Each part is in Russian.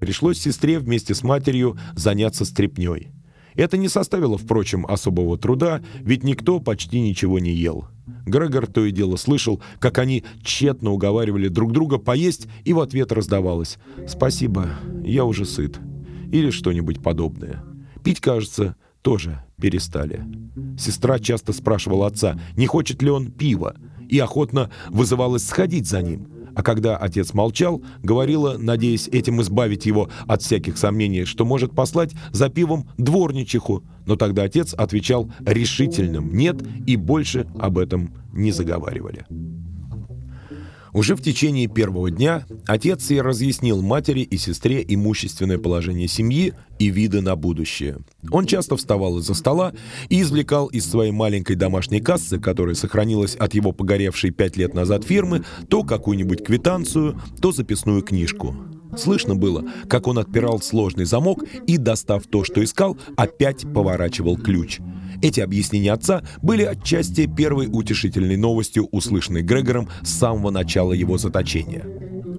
Пришлось сестре вместе с матерью заняться стряпнёй. Это не составило, впрочем, особого труда, ведь никто почти ничего не ел. Грегор то и дело слышал, как они тщетно уговаривали друг друга поесть, и в ответ раздавалось «Спасибо, я уже сыт» или что-нибудь подобное. Пить, кажется, тоже перестали. Сестра часто спрашивала отца, не хочет ли он пива, и охотно вызывалась сходить за ним – а когда отец молчал, говорила, надеясь этим избавить его от всяких сомнений, что может послать за пивом дворничиху. Но тогда отец отвечал решительным «нет» и больше об этом не заговаривали. Уже в течение первого дня отец и разъяснил матери и сестре имущественное положение семьи и виды на будущее. Он часто вставал из-за стола и извлекал из своей маленькой домашней кассы, которая сохранилась от его погоревшей пять лет назад фирмы, то какую-нибудь квитанцию, то записную книжку. Слышно было, как он отпирал сложный замок и, достав то, что искал, опять поворачивал ключ – эти объяснения отца были отчасти первой утешительной новостью, услышанной Грегором с самого начала его заточения.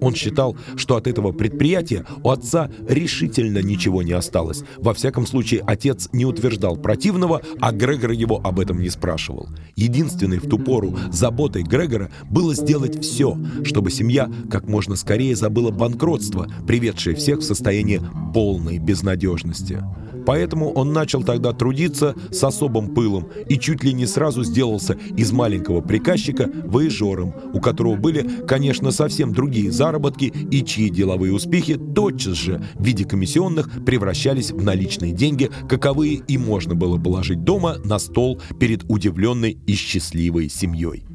Он считал, что от этого предприятия у отца решительно ничего не осталось. Во всяком случае, отец не утверждал противного, а Грегор его об этом не спрашивал. Единственной в ту пору заботой Грегора было сделать все, чтобы семья как можно скорее забыла банкротство, приведшее всех в состояние полной безнадежности. Поэтому он начал тогда трудиться с особым пылом и чуть ли не сразу сделался из маленького приказчика выезжором, у которого были, конечно, совсем другие заработки и чьи деловые успехи тотчас же в виде комиссионных превращались в наличные деньги, каковые и можно было положить дома на стол перед удивленной и счастливой семьей.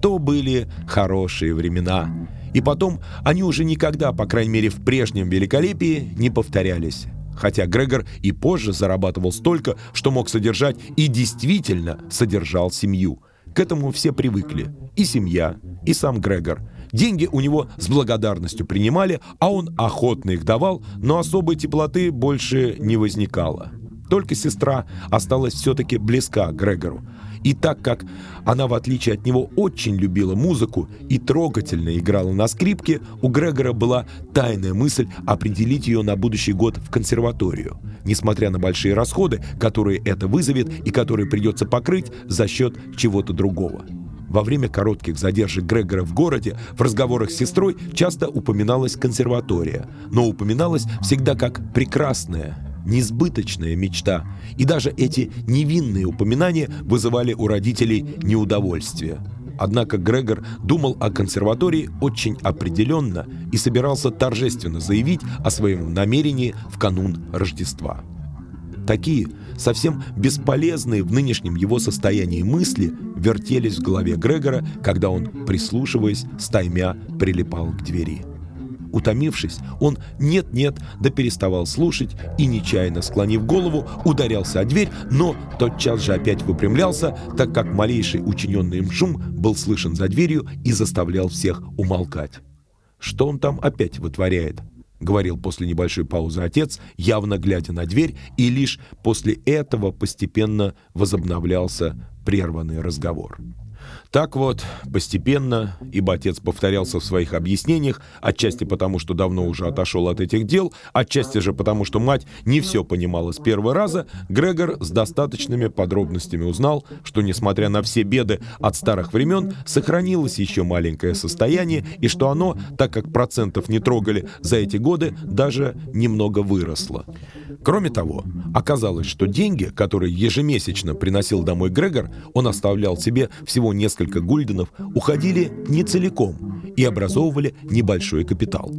То были хорошие времена. И потом они уже никогда, по крайней мере в прежнем великолепии, не повторялись хотя Грегор и позже зарабатывал столько, что мог содержать и действительно содержал семью. К этому все привыкли. И семья, и сам Грегор. Деньги у него с благодарностью принимали, а он охотно их давал, но особой теплоты больше не возникало. Только сестра осталась все-таки близка к Грегору. И так как она, в отличие от него, очень любила музыку и трогательно играла на скрипке, у Грегора была тайная мысль определить ее на будущий год в консерваторию, несмотря на большие расходы, которые это вызовет и которые придется покрыть за счет чего-то другого. Во время коротких задержек Грегора в городе в разговорах с сестрой часто упоминалась консерватория, но упоминалась всегда как прекрасная, несбыточная мечта, и даже эти невинные упоминания вызывали у родителей неудовольствие. Однако Грегор думал о консерватории очень определенно и собирался торжественно заявить о своем намерении в канун Рождества. Такие, совсем бесполезные в нынешнем его состоянии мысли вертелись в голове Грегора, когда он, прислушиваясь, стаймя прилипал к двери. Утомившись, он нет-нет да переставал слушать и, нечаянно склонив голову, ударялся о дверь, но тотчас же опять выпрямлялся, так как малейший учиненный им шум был слышен за дверью и заставлял всех умолкать. «Что он там опять вытворяет?» — говорил после небольшой паузы отец, явно глядя на дверь, и лишь после этого постепенно возобновлялся прерванный разговор. Так вот, постепенно, ибо отец повторялся в своих объяснениях, отчасти потому, что давно уже отошел от этих дел, отчасти же потому, что мать не все понимала с первого раза, Грегор с достаточными подробностями узнал, что, несмотря на все беды от старых времен, сохранилось еще маленькое состояние, и что оно, так как процентов не трогали за эти годы, даже немного выросло. Кроме того, оказалось, что деньги, которые ежемесячно приносил домой Грегор, он оставлял себе всего несколько гульденов, уходили не целиком и образовывали небольшой капитал.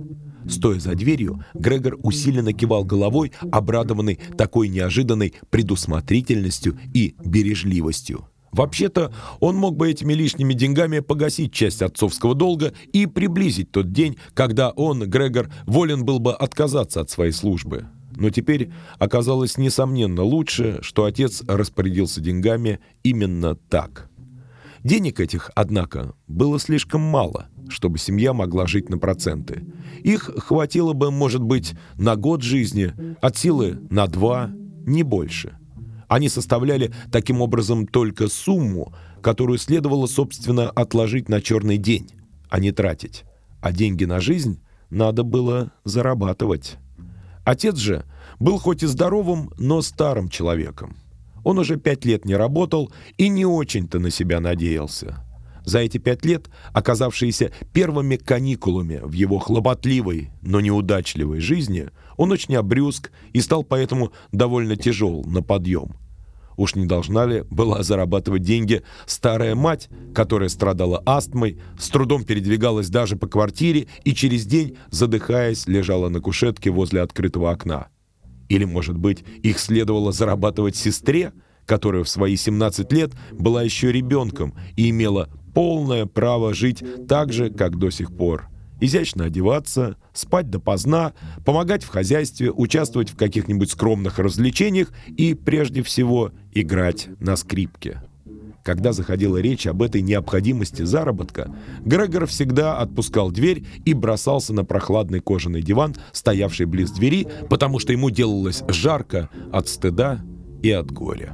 Стоя за дверью, Грегор усиленно кивал головой, обрадованный такой неожиданной предусмотрительностью и бережливостью. Вообще-то, он мог бы этими лишними деньгами погасить часть отцовского долга и приблизить тот день, когда он, Грегор, волен был бы отказаться от своей службы. Но теперь оказалось несомненно лучше, что отец распорядился деньгами именно так. Денег этих, однако, было слишком мало, чтобы семья могла жить на проценты. Их хватило бы, может быть, на год жизни, от силы на два, не больше. Они составляли таким образом только сумму, которую следовало, собственно, отложить на черный день, а не тратить. А деньги на жизнь надо было зарабатывать. Отец же был хоть и здоровым, но старым человеком. Он уже пять лет не работал и не очень-то на себя надеялся. За эти пять лет, оказавшиеся первыми каникулами в его хлопотливой, но неудачливой жизни, он очень обрюзг и стал поэтому довольно тяжел на подъем. Уж не должна ли была зарабатывать деньги старая мать, которая страдала астмой, с трудом передвигалась даже по квартире и через день, задыхаясь, лежала на кушетке возле открытого окна? Или, может быть, их следовало зарабатывать сестре, которая в свои 17 лет была еще ребенком и имела полное право жить так же, как до сих пор. Изящно одеваться, спать допоздна, помогать в хозяйстве, участвовать в каких-нибудь скромных развлечениях и, прежде всего, играть на скрипке. Когда заходила речь об этой необходимости заработка, Грегор всегда отпускал дверь и бросался на прохладный кожаный диван, стоявший близ двери, потому что ему делалось жарко от стыда и от горя.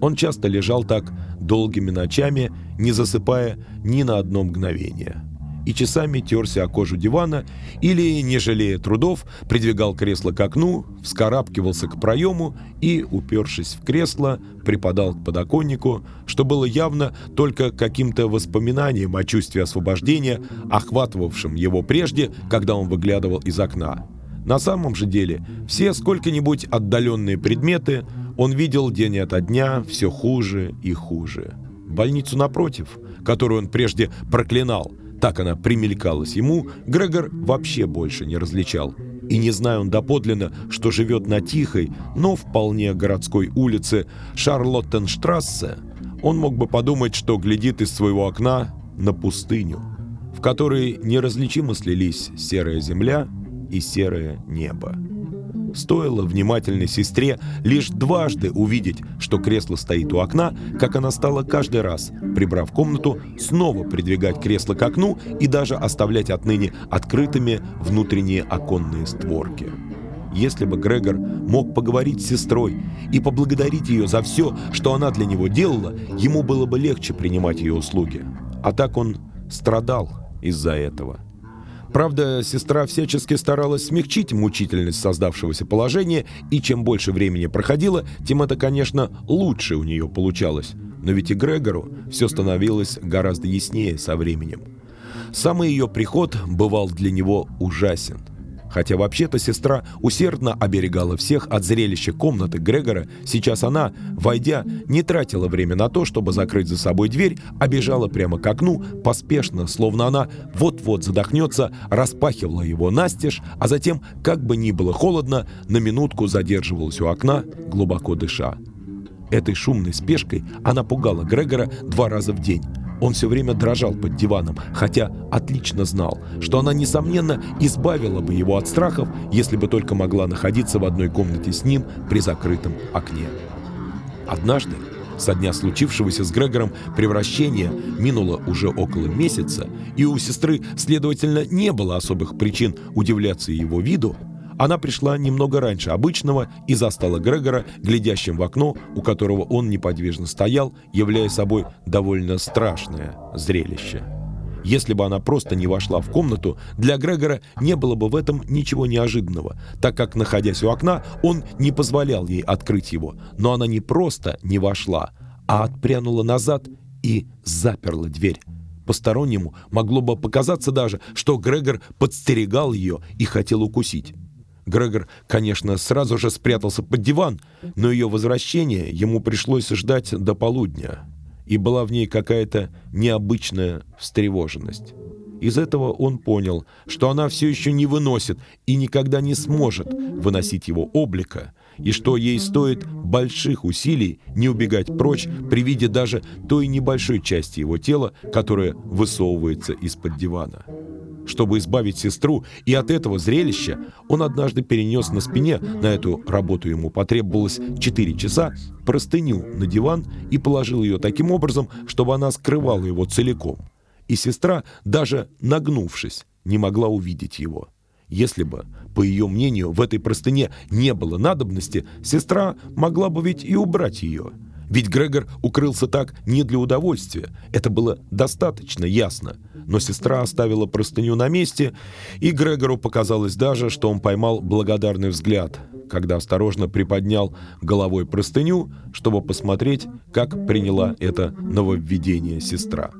Он часто лежал так долгими ночами, не засыпая ни на одно мгновение. И часами терся о кожу дивана или, не жалея трудов, придвигал кресло к окну, вскарабкивался к проему и, упершись в кресло, припадал к подоконнику, что было явно только каким-то воспоминанием о чувстве освобождения, охватывавшем его прежде, когда он выглядывал из окна. На самом же деле, все сколько-нибудь отдаленные предметы он видел день ото дня все хуже и хуже. Больницу напротив, которую он прежде проклинал, так она примелькалась ему, Грегор вообще больше не различал. И не зная он доподлинно, что живет на тихой, но вполне городской улице Шарлоттенштрассе, он мог бы подумать, что глядит из своего окна на пустыню, в которой неразличимо слились серая земля и серое небо. Стоило внимательной сестре лишь дважды увидеть, что кресло стоит у окна, как она стала каждый раз, прибрав комнату, снова придвигать кресло к окну и даже оставлять отныне открытыми внутренние оконные створки. Если бы Грегор мог поговорить с сестрой и поблагодарить ее за все, что она для него делала, ему было бы легче принимать ее услуги. А так он страдал из-за этого. Правда, сестра всячески старалась смягчить мучительность создавшегося положения, и чем больше времени проходило, тем это, конечно, лучше у нее получалось. Но ведь и Грегору все становилось гораздо яснее со временем. Самый ее приход бывал для него ужасен – Хотя вообще-то сестра усердно оберегала всех от зрелища комнаты Грегора, сейчас она, войдя, не тратила время на то, чтобы закрыть за собой дверь, а бежала прямо к окну, поспешно, словно она вот-вот задохнется, распахивала его настежь, а затем, как бы ни было холодно, на минутку задерживалась у окна, глубоко дыша. Этой шумной спешкой она пугала Грегора два раза в день. Он все время дрожал под диваном, хотя отлично знал, что она, несомненно, избавила бы его от страхов, если бы только могла находиться в одной комнате с ним при закрытом окне. Однажды, со дня случившегося с Грегором превращения минуло уже около месяца, и у сестры, следовательно, не было особых причин удивляться его виду, она пришла немного раньше обычного и застала Грегора, глядящим в окно, у которого он неподвижно стоял, являя собой довольно страшное зрелище. Если бы она просто не вошла в комнату, для Грегора не было бы в этом ничего неожиданного, так как, находясь у окна, он не позволял ей открыть его. Но она не просто не вошла, а отпрянула назад и заперла дверь. Постороннему могло бы показаться даже, что Грегор подстерегал ее и хотел укусить. Грегор, конечно, сразу же спрятался под диван, но ее возвращение ему пришлось ждать до полудня, и была в ней какая-то необычная встревоженность. Из этого он понял, что она все еще не выносит и никогда не сможет выносить его облика, и что ей стоит больших усилий не убегать прочь при виде даже той небольшой части его тела, которая высовывается из-под дивана. Чтобы избавить сестру и от этого зрелища, он однажды перенес на спине, на эту работу ему потребовалось 4 часа, простыню на диван и положил ее таким образом, чтобы она скрывала его целиком. И сестра, даже нагнувшись, не могла увидеть его. Если бы, по ее мнению, в этой простыне не было надобности, сестра могла бы ведь и убрать ее. Ведь Грегор укрылся так не для удовольствия. Это было достаточно ясно. Но сестра оставила простыню на месте, и Грегору показалось даже, что он поймал благодарный взгляд, когда осторожно приподнял головой простыню, чтобы посмотреть, как приняла это нововведение сестра.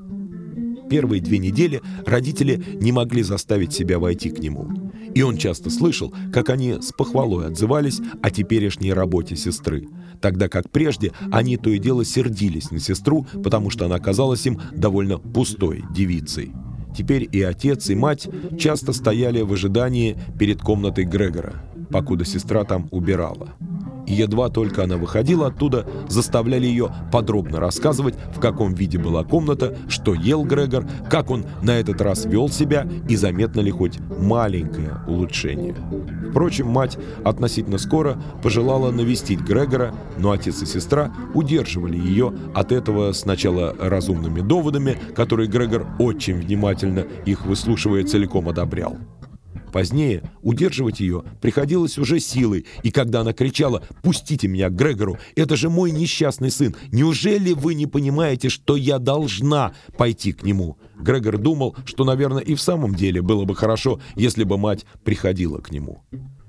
Первые две недели родители не могли заставить себя войти к нему. И он часто слышал, как они с похвалой отзывались о теперешней работе сестры, тогда как прежде они то и дело сердились на сестру, потому что она казалась им довольно пустой девицей. Теперь и отец, и мать часто стояли в ожидании перед комнатой Грегора, покуда сестра там убирала и едва только она выходила оттуда, заставляли ее подробно рассказывать, в каком виде была комната, что ел Грегор, как он на этот раз вел себя и заметно ли хоть маленькое улучшение. Впрочем, мать относительно скоро пожелала навестить Грегора, но отец и сестра удерживали ее от этого сначала разумными доводами, которые Грегор очень внимательно их выслушивая целиком одобрял. Позднее удерживать ее приходилось уже силой, и когда она кричала «Пустите меня к Грегору! Это же мой несчастный сын! Неужели вы не понимаете, что я должна пойти к нему?» Грегор думал, что, наверное, и в самом деле было бы хорошо, если бы мать приходила к нему.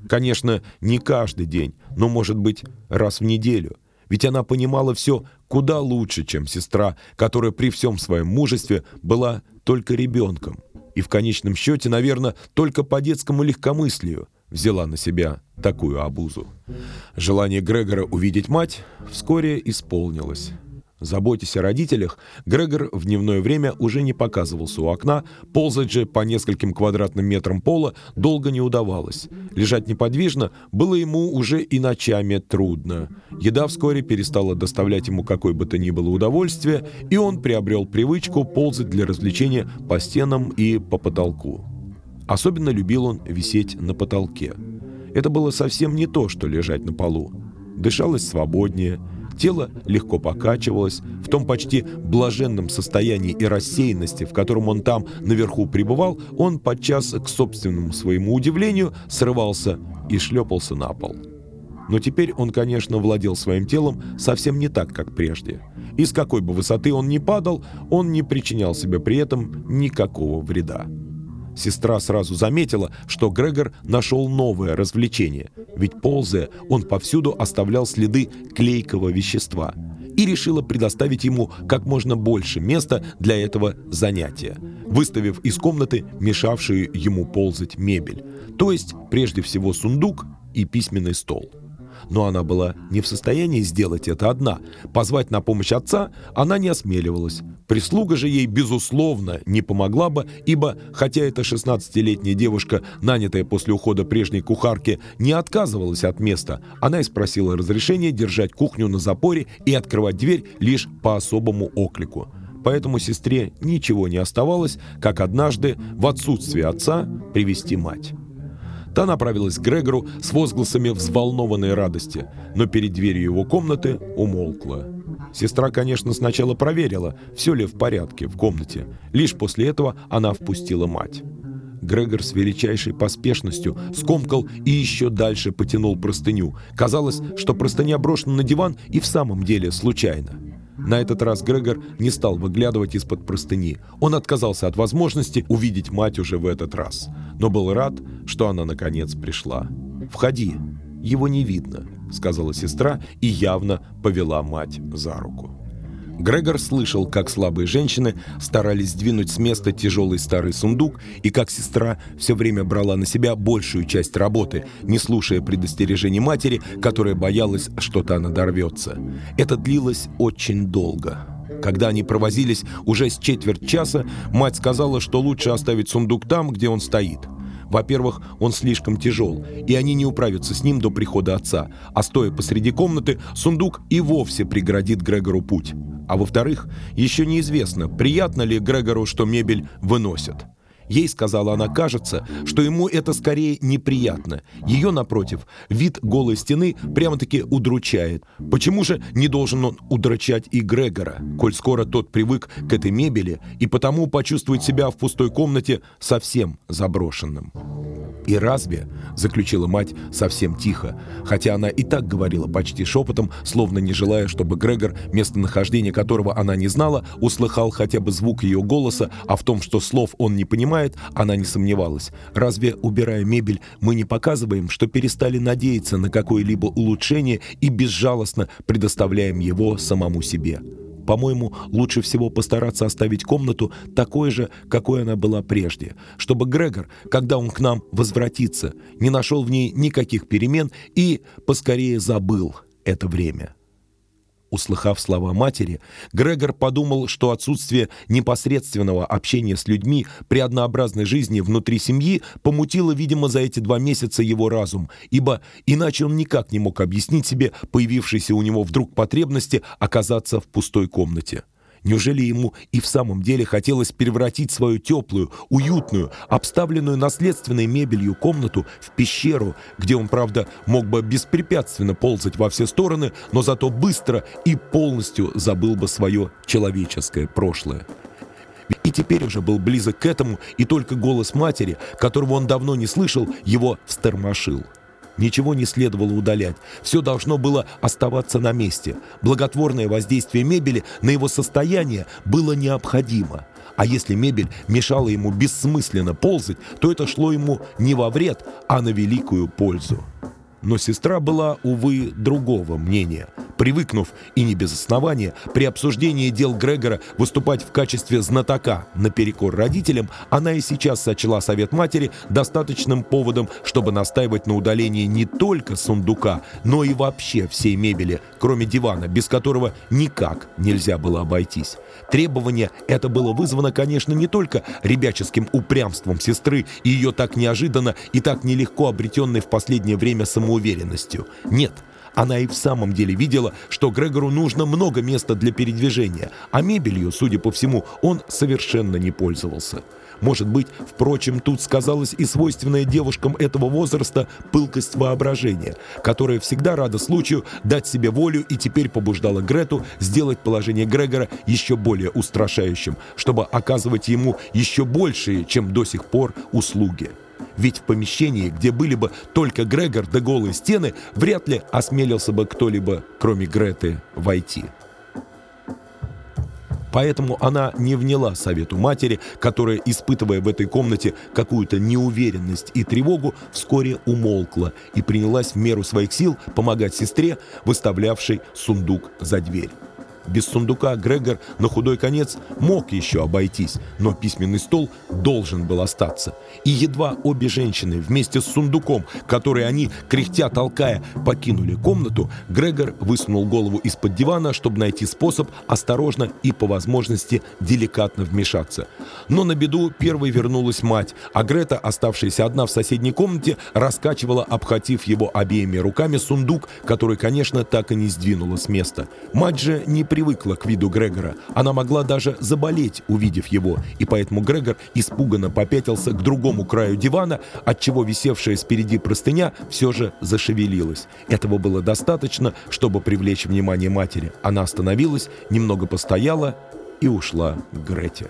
Конечно, не каждый день, но, может быть, раз в неделю. Ведь она понимала все куда лучше, чем сестра, которая при всем своем мужестве была только ребенком и в конечном счете, наверное, только по детскому легкомыслию взяла на себя такую обузу. Желание Грегора увидеть мать вскоре исполнилось. Заботясь о родителях, Грегор в дневное время уже не показывался у окна, ползать же по нескольким квадратным метрам пола долго не удавалось. Лежать неподвижно было ему уже и ночами трудно. Еда вскоре перестала доставлять ему какое бы то ни было удовольствие, и он приобрел привычку ползать для развлечения по стенам и по потолку. Особенно любил он висеть на потолке. Это было совсем не то, что лежать на полу. Дышалось свободнее, Тело легко покачивалось, в том почти блаженном состоянии и рассеянности, в котором он там наверху пребывал, он подчас, к собственному своему удивлению, срывался и шлепался на пол. Но теперь он, конечно, владел своим телом совсем не так, как прежде. И с какой бы высоты он ни падал, он не причинял себе при этом никакого вреда. Сестра сразу заметила, что Грегор нашел новое развлечение, ведь ползая, он повсюду оставлял следы клейкого вещества и решила предоставить ему как можно больше места для этого занятия, выставив из комнаты мешавшую ему ползать мебель, то есть прежде всего сундук и письменный стол но она была не в состоянии сделать это одна. Позвать на помощь отца она не осмеливалась. Прислуга же ей, безусловно, не помогла бы, ибо, хотя эта 16-летняя девушка, нанятая после ухода прежней кухарки, не отказывалась от места, она и спросила разрешения держать кухню на запоре и открывать дверь лишь по особому оклику. Поэтому сестре ничего не оставалось, как однажды, в отсутствие отца, привести мать. Та направилась к Грегору с возгласами взволнованной радости, но перед дверью его комнаты умолкла. Сестра, конечно, сначала проверила, все ли в порядке в комнате. Лишь после этого она впустила мать. Грегор с величайшей поспешностью скомкал и еще дальше потянул простыню. Казалось, что простыня брошена на диван и в самом деле случайно. На этот раз Грегор не стал выглядывать из-под простыни. Он отказался от возможности увидеть мать уже в этот раз. Но был рад, что она наконец пришла. «Входи, его не видно», — сказала сестра и явно повела мать за руку. Грегор слышал, как слабые женщины старались сдвинуть с места тяжелый старый сундук и как сестра все время брала на себя большую часть работы, не слушая предостережений матери, которая боялась, что-то она дорвется. Это длилось очень долго. Когда они провозились уже с четверть часа, мать сказала, что лучше оставить сундук там, где он стоит. Во-первых, он слишком тяжел, и они не управятся с ним до прихода отца, а стоя посреди комнаты, сундук и вовсе преградит Грегору путь. А во-вторых, еще неизвестно, приятно ли Грегору, что мебель выносят. Ей, сказала она, кажется, что ему это скорее неприятно. Ее, напротив, вид голой стены прямо-таки удручает. Почему же не должен он удручать и Грегора, коль скоро тот привык к этой мебели и потому почувствует себя в пустой комнате совсем заброшенным? «И разве?» — заключила мать совсем тихо, хотя она и так говорила почти шепотом, словно не желая, чтобы Грегор, местонахождение которого она не знала, услыхал хотя бы звук ее голоса, а в том, что слов он не понимает, она не сомневалась. «Разве, убирая мебель, мы не показываем, что перестали надеяться на какое-либо улучшение и безжалостно предоставляем его самому себе?» По-моему, лучше всего постараться оставить комнату такой же, какой она была прежде, чтобы Грегор, когда он к нам возвратится, не нашел в ней никаких перемен и поскорее забыл это время. Услыхав слова матери, Грегор подумал, что отсутствие непосредственного общения с людьми при однообразной жизни внутри семьи помутило, видимо, за эти два месяца его разум, ибо иначе он никак не мог объяснить себе появившейся у него вдруг потребности оказаться в пустой комнате. Неужели ему и в самом деле хотелось превратить свою теплую, уютную, обставленную наследственной мебелью комнату в пещеру, где он, правда, мог бы беспрепятственно ползать во все стороны, но зато быстро и полностью забыл бы свое человеческое прошлое? И теперь уже был близок к этому, и только голос матери, которого он давно не слышал, его встормошил. Ничего не следовало удалять. Все должно было оставаться на месте. Благотворное воздействие мебели на его состояние было необходимо. А если мебель мешала ему бессмысленно ползать, то это шло ему не во вред, а на великую пользу. Но сестра была, увы, другого мнения – привыкнув, и не без основания, при обсуждении дел Грегора выступать в качестве знатока наперекор родителям, она и сейчас сочла совет матери достаточным поводом, чтобы настаивать на удалении не только сундука, но и вообще всей мебели, кроме дивана, без которого никак нельзя было обойтись. Требование это было вызвано, конечно, не только ребяческим упрямством сестры и ее так неожиданно и так нелегко обретенной в последнее время самоуверенностью. Нет – она и в самом деле видела, что Грегору нужно много места для передвижения, а мебелью, судя по всему, он совершенно не пользовался. Может быть, впрочем, тут сказалась и свойственная девушкам этого возраста пылкость воображения, которая всегда рада случаю дать себе волю и теперь побуждала Грету сделать положение Грегора еще более устрашающим, чтобы оказывать ему еще большие, чем до сих пор, услуги. Ведь в помещении, где были бы только Грегор да голые стены, вряд ли осмелился бы кто-либо, кроме Греты, войти. Поэтому она не вняла совету матери, которая, испытывая в этой комнате какую-то неуверенность и тревогу, вскоре умолкла и принялась в меру своих сил помогать сестре, выставлявшей сундук за дверь. Без сундука Грегор на худой конец мог еще обойтись, но письменный стол должен был остаться. И едва обе женщины вместе с сундуком, который они, кряхтя толкая, покинули комнату, Грегор высунул голову из-под дивана, чтобы найти способ осторожно и, по возможности, деликатно вмешаться. Но на беду первой вернулась мать, а Грета, оставшаяся одна в соседней комнате, раскачивала, обхватив его обеими руками сундук, который, конечно, так и не сдвинула с места. Мать же не привыкла к виду Грегора. Она могла даже заболеть, увидев его, и поэтому Грегор испуганно попятился к другому краю дивана, отчего висевшая спереди простыня все же зашевелилась. Этого было достаточно, чтобы привлечь внимание матери. Она остановилась, немного постояла и ушла к Грете.